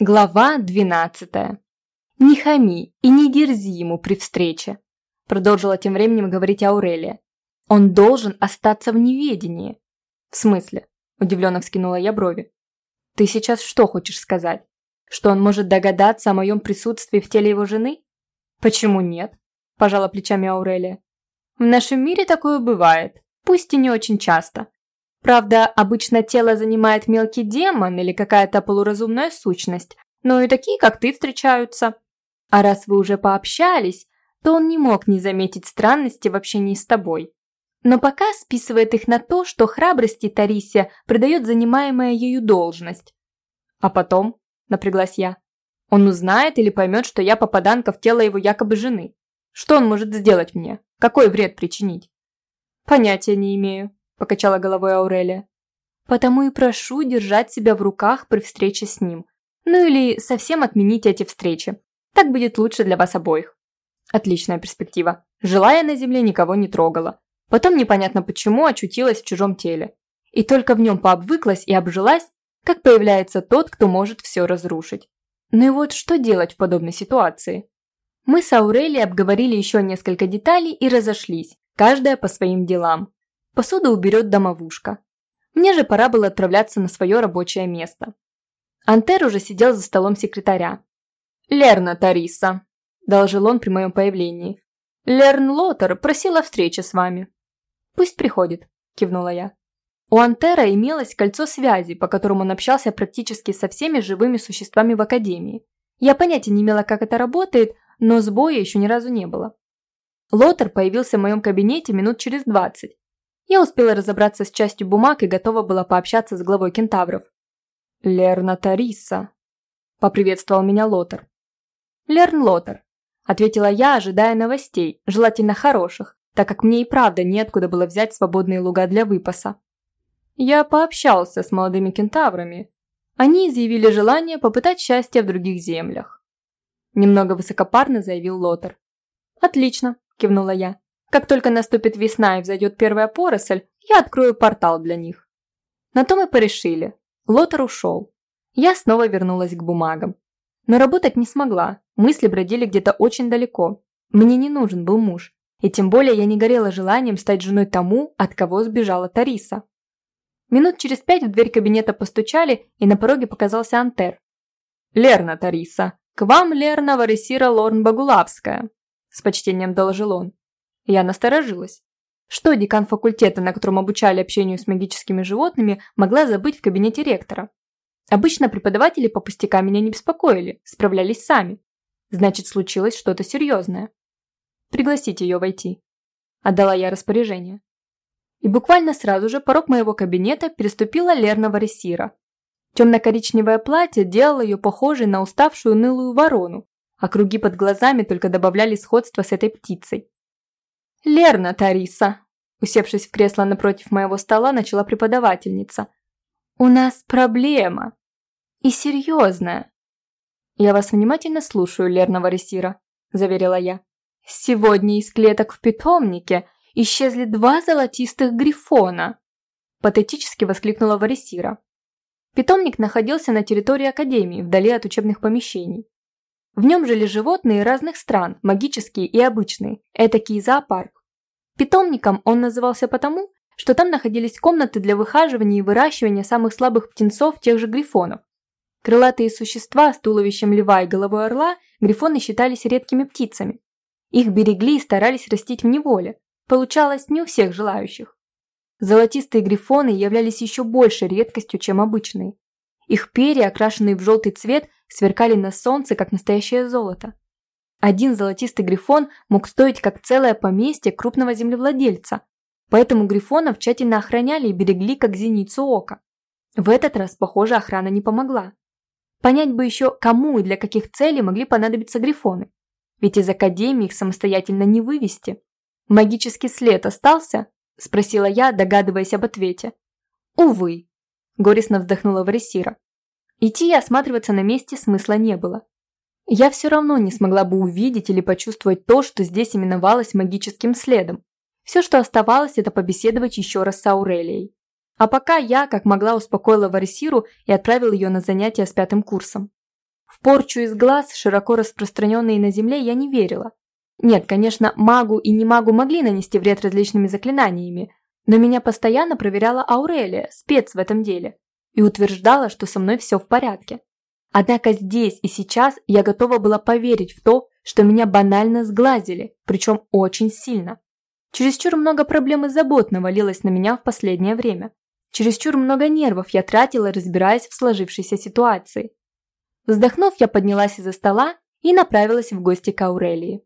Глава 12. «Не хами и не дерзи ему при встрече», продолжила тем временем говорить Аурелия. «Он должен остаться в неведении». «В смысле?» – удивленно вскинула я брови. «Ты сейчас что хочешь сказать? Что он может догадаться о моем присутствии в теле его жены?» «Почему нет?» – пожала плечами Аурелия. «В нашем мире такое бывает, пусть и не очень часто. Правда, обычно тело занимает мелкий демон или какая-то полуразумная сущность, но и такие, как ты, встречаются. А раз вы уже пообщались, то он не мог не заметить странности в общении с тобой. Но пока списывает их на то, что храбрости Тарисия придает занимаемая ею должность. А потом, напряглась я, он узнает или поймет, что я попаданка в тело его якобы жены. Что он может сделать мне? Какой вред причинить? Понятия не имею, покачала головой Аурелия. Потому и прошу держать себя в руках при встрече с ним. Ну или совсем отменить эти встречи. Так будет лучше для вас обоих. Отличная перспектива. Жила я на земле никого не трогала. Потом непонятно почему очутилась в чужом теле. И только в нем пообвыклась и обжилась, как появляется тот, кто может все разрушить. Ну и вот что делать в подобной ситуации? Мы с Аурелией обговорили еще несколько деталей и разошлись, каждая по своим делам. Посуду уберет домовушка. Мне же пора было отправляться на свое рабочее место. Антер уже сидел за столом секретаря. «Лерна Тариса», – доложил он при моем появлении. «Лерн Лотер просила встречи с вами». «Пусть приходит», – кивнула я. У Антера имелось кольцо связи, по которому он общался практически со всеми живыми существами в Академии. Я понятия не имела, как это работает, но сбоя еще ни разу не было. Лотер появился в моем кабинете минут через двадцать. Я успела разобраться с частью бумаг и готова была пообщаться с главой кентавров. «Лерна Тариса», – поприветствовал меня Лотер. «Лерн Лотер», – ответила я, ожидая новостей, желательно хороших, так как мне и правда неоткуда было взять свободные луга для выпаса. Я пообщался с молодыми кентаврами. Они изъявили желание попытать счастье в других землях. Немного высокопарно заявил Лотер. «Отлично», – кивнула я. Как только наступит весна и взойдет первая поросль, я открою портал для них. На то мы порешили. Лотер ушел. Я снова вернулась к бумагам. Но работать не смогла, мысли бродили где-то очень далеко. Мне не нужен был муж. И тем более я не горела желанием стать женой тому, от кого сбежала Тариса. Минут через пять в дверь кабинета постучали, и на пороге показался Антер. «Лерна Тариса, к вам Лерна Варисира Лорн Багулавская», с почтением доложил он. Я насторожилась. Что декан факультета, на котором обучали общению с магическими животными, могла забыть в кабинете ректора? Обычно преподаватели по пустякам меня не беспокоили, справлялись сами. Значит, случилось что-то серьезное. Пригласите ее войти. Отдала я распоряжение. И буквально сразу же порог моего кабинета переступила Лерна Варесира. Темно-коричневое платье делало ее похожей на уставшую нылую ворону, а круги под глазами только добавляли сходства с этой птицей. «Лерна Тариса!» Усевшись в кресло напротив моего стола, начала преподавательница. «У нас проблема. И серьезная». «Я вас внимательно слушаю, Лерна Варисира», – заверила я. «Сегодня из клеток в питомнике исчезли два золотистых грифона», – патетически воскликнула Варисира. Питомник находился на территории Академии, вдали от учебных помещений. В нем жили животные разных стран, магические и обычные, этакий зоопарк. Питомником он назывался потому, что там находились комнаты для выхаживания и выращивания самых слабых птенцов тех же грифонов. Крылатые существа с туловищем льва и головой орла грифоны считались редкими птицами. Их берегли и старались растить в неволе. Получалось не у всех желающих. Золотистые грифоны являлись еще большей редкостью, чем обычные. Их перья, окрашенные в желтый цвет, сверкали на солнце, как настоящее золото. Один золотистый грифон мог стоить как целое поместье крупного землевладельца, поэтому грифонов тщательно охраняли и берегли как зеницу ока. В этот раз, похоже, охрана не помогла. Понять бы еще, кому и для каких целей могли понадобиться грифоны. Ведь из Академии их самостоятельно не вывести. «Магический след остался?» – спросила я, догадываясь об ответе. «Увы», – горестно вздохнула Варисира. Идти и осматриваться на месте смысла не было. Я все равно не смогла бы увидеть или почувствовать то, что здесь именовалось магическим следом. Все, что оставалось, это побеседовать еще раз с Аурелией. А пока я, как могла, успокоила Варисиру и отправила ее на занятия с пятым курсом. В порчу из глаз, широко распространенные на Земле, я не верила. Нет, конечно, магу и не магу могли нанести вред различными заклинаниями, но меня постоянно проверяла Аурелия, спец в этом деле, и утверждала, что со мной все в порядке. Однако здесь и сейчас я готова была поверить в то, что меня банально сглазили, причем очень сильно. Чересчур много проблем и забот навалилось на меня в последнее время. Чересчур много нервов я тратила, разбираясь в сложившейся ситуации. Вздохнув, я поднялась из-за стола и направилась в гости к Аурелии.